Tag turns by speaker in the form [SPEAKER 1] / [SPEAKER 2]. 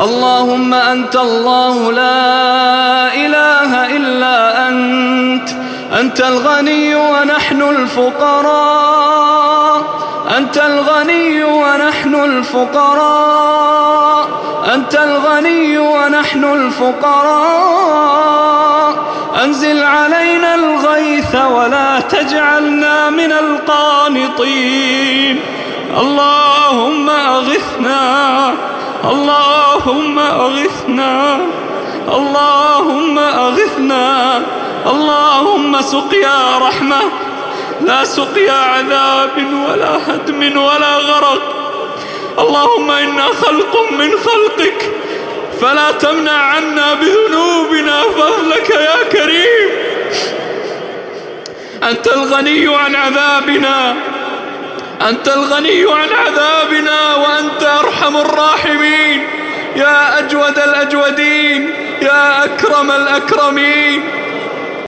[SPEAKER 1] اللهم أنت الله لا إله إلا أنت أنت الغني ونحن الفقراء أنت الغني ونحن الفقراء أنت الغني ونحن الفقراء. أنزل علينا الغيث ولا تجعلنا من القانطين. اللهم أغثنا اللهم أغثنا اللهم أغثنا اللهم سقيا رحمة. لا سقيا عذاب ولا هدم ولا غرق. اللهم إنا خلق من خلقك. فلا تمنع عنا بذنوبنا فضلك يا كريم. أنت الغني عن عذابنا أنت الغني عن عذابنا وأنت أرحم الراحمين. يا أجود الأجودين يا أكرم الأكرمين.